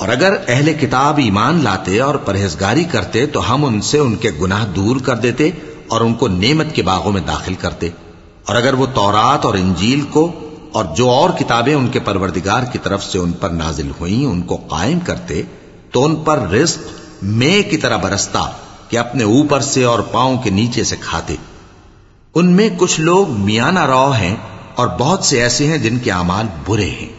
और अगर अहले किताब ईमान लाते और परहेजगारी करते तो हम उनसे उनके गुनाह दूर कर देते और उनको नेमत के बागों में दाखिल करते और अगर वो तौरात और इंजील को और जो और किताबें उनके परवरदिगार की तरफ़ से उन पर नाजिल हुई, उनको कायम करते तो उन पर रिस्क मे की तरह बरसता कि अपने ऊपर से और पाँव के नीचे से खाते। उनमें कुछ लोग मियाना रॉ हैं और बहुत से ऐसे हैं जिनके अमाल बुरे हैं।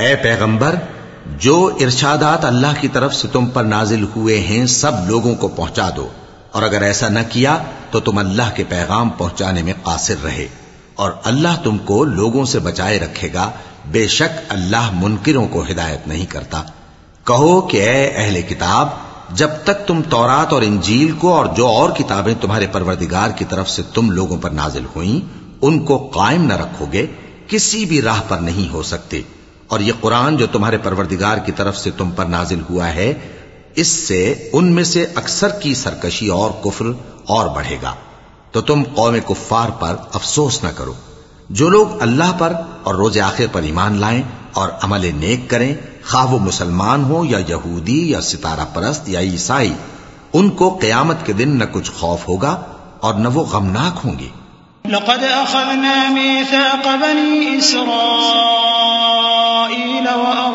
ए पैगंबर जो इर्शादात अल्लाह की तरफ़ से तुम पर नाजिल हुए हैं सब लोगों को पहुँचा दो। और अगर ऐसा न किया तो तुम अल्लाह के पैगाम पहुँचाने में कासिर रहे। और अल्लाह तुमको लोगों से बचाए रखेगा। बेशक अल्लाह मुनकिरों को हिदायत नहीं करता। कहो कि ए अहले किताब जब तक तुम तौरात और इंजील को और जो और किताबें तुम्हारे परवरदिगार की तरफ़ से तुम लोगों पर नाजिल हुई उनको कायम न रखोगे किसी भी राह पर नहीं हो सकते। और ये कुरान जो तुम्हारे परवरदिगार की तरफ़ से तुम पर नाजिल हुआ है, इससे उनमें से अक्सर की सरकशी और कुफर और बढ़ेगा। तो तुम कौम कुफ्फार पर अफसोस न करो। जो लोग अल्लाह पर और रोज आखिर पर ईमान लाएँ और अमल नेक करें खा वो मुसलमान हो या यहूदी या सितारा परस्त या ईसाई, उनको कयामत के दिन न कुछ खौफ होगा और न वो गमनाक होंगे।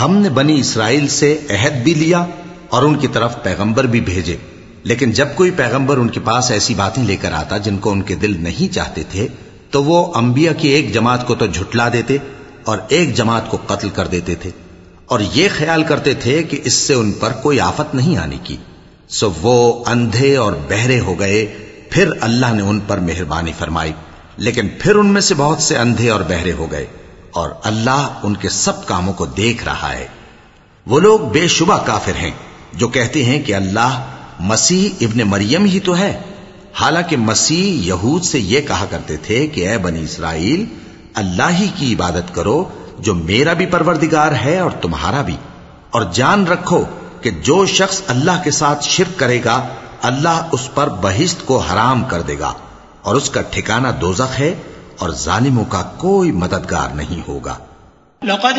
हमने बनी इसराइल से अहद भी लिया और उनकी तरफ पैगंबर भी भेजे लेकिन जब कोई पैगंबर उनके पास ऐसी बातें लेकर आता जिनको उनके दिल नहीं चाहते थे तो वो अंबिया की एक जमात को तो झुटला देते और एक जमात को कत्ल कर देते थे। और ये ख्याल करते थे कि इससे उन पर कोई आफत नहीं आने की। सो वो अंधे और बहरे हो गए, फिर अल्लाह ने उन पर मेहरबानी फरमाई। लेकिन फिर उनमें से बहुत से अंधे और बहरे हो गए, और अल्लाह उनके सब कामों को देख रहा है। वो लोग बेशुबा काफिर हैं, जो कहते हैं कि अल्लाह मसीह इब्न मरियम ही तो है। हालाँकि मसीह यहूद से यह कहा करते थे कि ए बनी इसराइल अल्लाह ही की इबादत करो जो मेरा भी परवरदिगार है और तुम्हारा भी और जान रखो कि जो शख्स अल्लाह के साथ शिरक करेगा अल्लाह उस पर बहिश्त को हराम कर देगा और उसका ठिकाना दोजख है और जालिमों का कोई मददगार नहीं होगा लक़द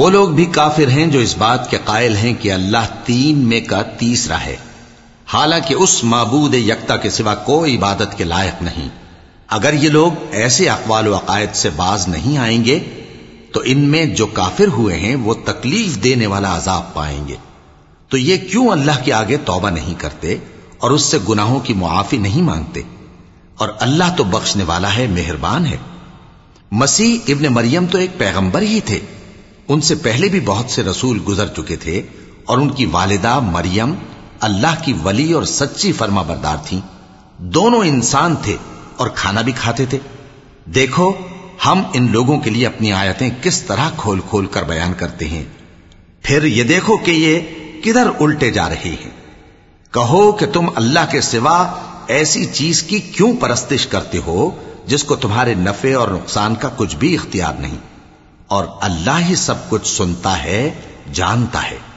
वो लोग भी काफिर हैं जो इस बात के कायल हैं कि अल्लाह तीन में का तीसरा है। हालाँकि उस मबूद यकता के सिवा कोई इबादत के लायक नहीं। अगर ये लोग ऐसे अकवाल अकायद से बाज नहीं आएँगे तो इनमें जो काफिर हुए हैं, वो तकलीफ़ देने वाला अजाब पाएँगे। तो ये क्यों अल्लाह के आगे तौबा नहीं करते और उससे गुनाहों की मुआफी नहीं मांगते? और अल्लाह तो बख्शने वाला है, मेहरबान है। मसीह इब्न मरियम तो एक पैगंबर ही थे। उनसे पहले भी बहुत से रसूल गुजर चुके थे और उनकी वालिदा मरियम अल्लाह की वली और सच्ची फर्मा बरदार थी। दोनों इंसान थे और खाना भी खाते थे। देखो, हम इन लोगों के लिए अपनी आयतें किस तरह खोल खोल कर बयान करते हैं। फिर ये देखो कि ये किधर उल्टे जा रहे हैं। कहो कि तुम अल्लाह के सिवा ऐसी चीज़ की क्यों परस्तिश करते हो, जिसको तुम्हारे नफे और नुकसान का कुछ भी इख्तियार नहीं? और अल्लाह ही सब कुछ सुनता है जानता है।